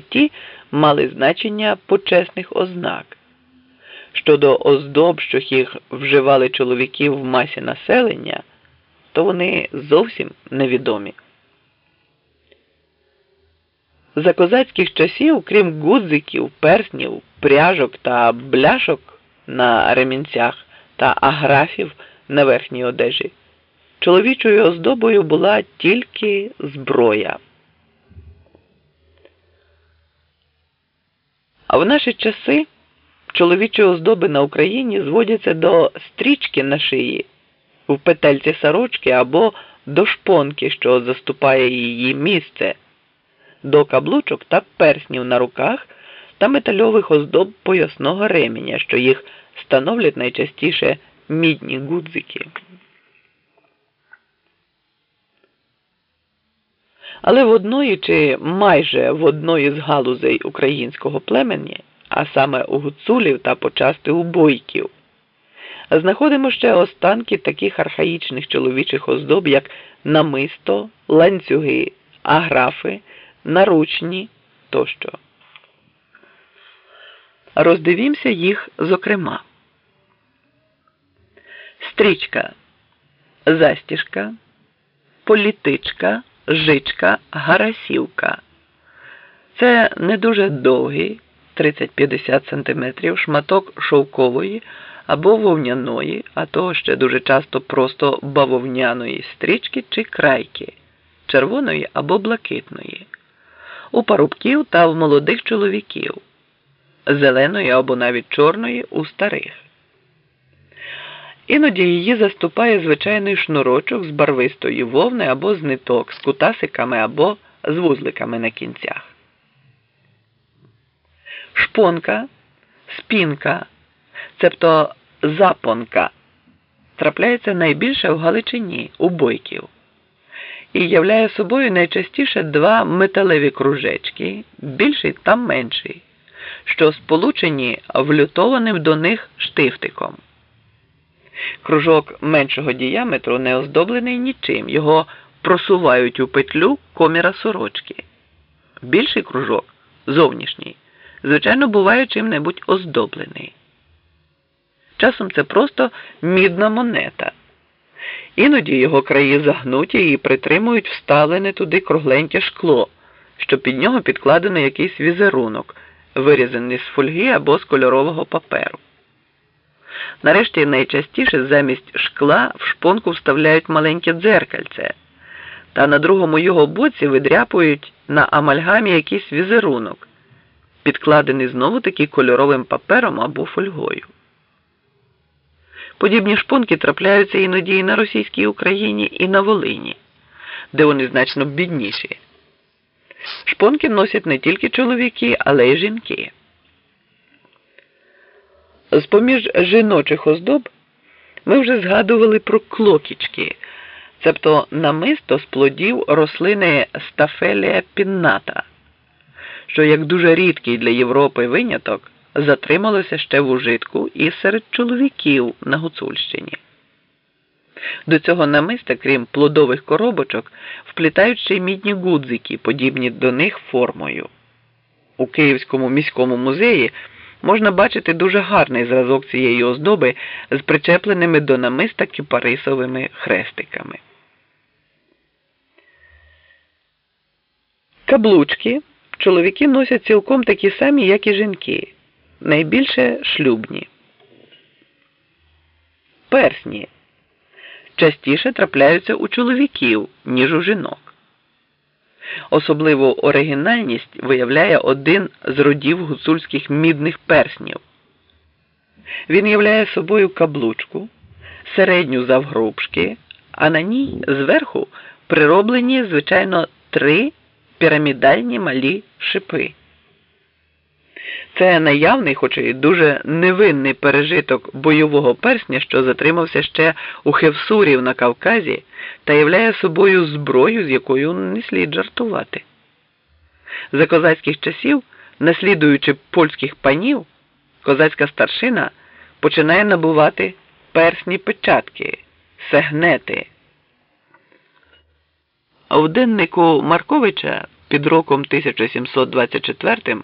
ті мали значення почесних ознак. Щодо оздоб, що їх вживали чоловіки в масі населення, то вони зовсім невідомі. За козацьких часів, крім гудзиків, перснів, пряжок та бляшок на ремінцях та аграфів на верхній одежі, чоловічою оздобою була тільки зброя. А в наші часи чоловічі оздоби на Україні зводяться до стрічки на шиї, в петельці сорочки або до шпонки, що заступає її місце, до каблучок та перснів на руках та метальових оздоб поясного ременя, що їх становлять найчастіше мідні гудзики. Але в одної чи майже в одної з галузей українського племені, а саме у гуцулів та почасти у бойків, знаходимо ще останки таких архаїчних чоловічих оздоб, як намисто, ланцюги, аграфи, наручні тощо. Роздивімося їх зокрема. Стрічка, застіжка, політичка жичка, гарасівка. Це не дуже довгий 30-50 см шматок шовкової або вовняної, а то ще дуже часто просто бавовняної стрічки чи крайки, червоної або блакитної, у парубків та в молодих чоловіків, зеленої або навіть чорної у старих. Іноді її заступає звичайний шнурочок з барвистої вовни або з ниток, з кутасиками або з вузликами на кінцях. Шпонка, спінка, цебто запонка, трапляється найбільше в Галичині у бойків і являє собою найчастіше два металеві кружечки, більший та менший, що сполучені влютованим до них штифтиком. Кружок меншого діаметру не оздоблений нічим. Його просувають у петлю коміра сорочки. Більший кружок зовнішній, звичайно, буває чим-небудь оздоблений. Часом це просто мідна монета. Іноді його краї загнуті і притримують вставлене туди кругленьке шкло, що під нього підкладено якийсь візерунок, вирізаний з фольги або з кольорового паперу. Нарешті найчастіше замість шкла в шпонку вставляють маленьке дзеркальце, та на другому його боці видряпують на амальгамі якийсь візерунок, підкладений знову таки кольоровим папером або фольгою. Подібні шпонки трапляються іноді і на російській Україні, і на Волині, де вони значно бідніші. Шпонки носять не тільки чоловіки, але й жінки. З поміж жіночих оздоб ми вже згадували про клокічки, цебто намисто з плодів рослини стафелія пінната, що як дуже рідкий для Європи виняток затрималося ще в ужитку і серед чоловіків на Гуцульщині. До цього намиста, крім плодових коробочок, вплітають ще й мідні гудзики, подібні до них формою. У Київському міському музеї можна бачити дуже гарний зразок цієї оздоби з причепленими до намиста кіпарисовими хрестиками. Каблучки чоловіки носять цілком такі самі, як і жінки, найбільше шлюбні. Персні частіше трапляються у чоловіків, ніж у жінок. Особливу оригінальність виявляє один з родів гуцульських мідних перснів. Він являє собою каблучку, середню завгрубшки, а на ній зверху прироблені, звичайно, три пірамідальні малі шипи. Це наявний, хоч і дуже невинний пережиток бойового персня, що затримався ще у Хевсурів на Кавказі, та являє собою зброю, з якою не слід жартувати. За козацьких часів, наслідуючи польських панів, козацька старшина починає набувати персні печатки, сегнети. В деннику Марковича під роком 1724